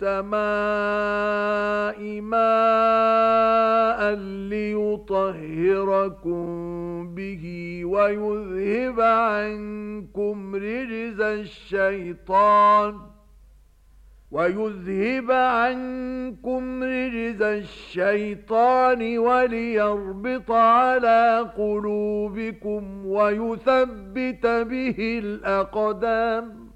السماء ماء ليطهركم به ويذهب عنكم رجز الشيطان ويذهب عنكم رجز الشيطان وليربط على قلوبكم ويثبت به الأقدام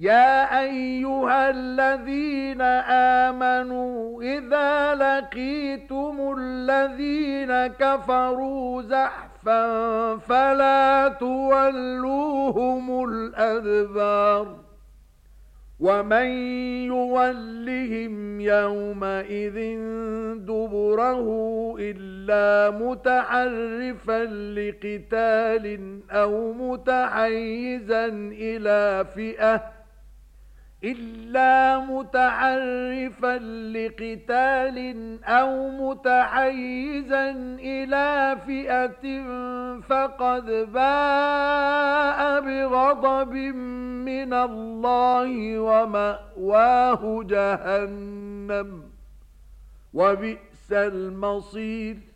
يا أيها الذين آمنوا إذا لقيتم الذين كفروا زحفا فلا تولوهم الأذبار ومن يولهم يومئذ دبره إلا متعرفا لقتال أو متحيزا إلى فئة إلا متعرفا لقتال أو متحيزا إلى فئة فقد باء بغضب من الله ومأواه جهنم وبئس المصير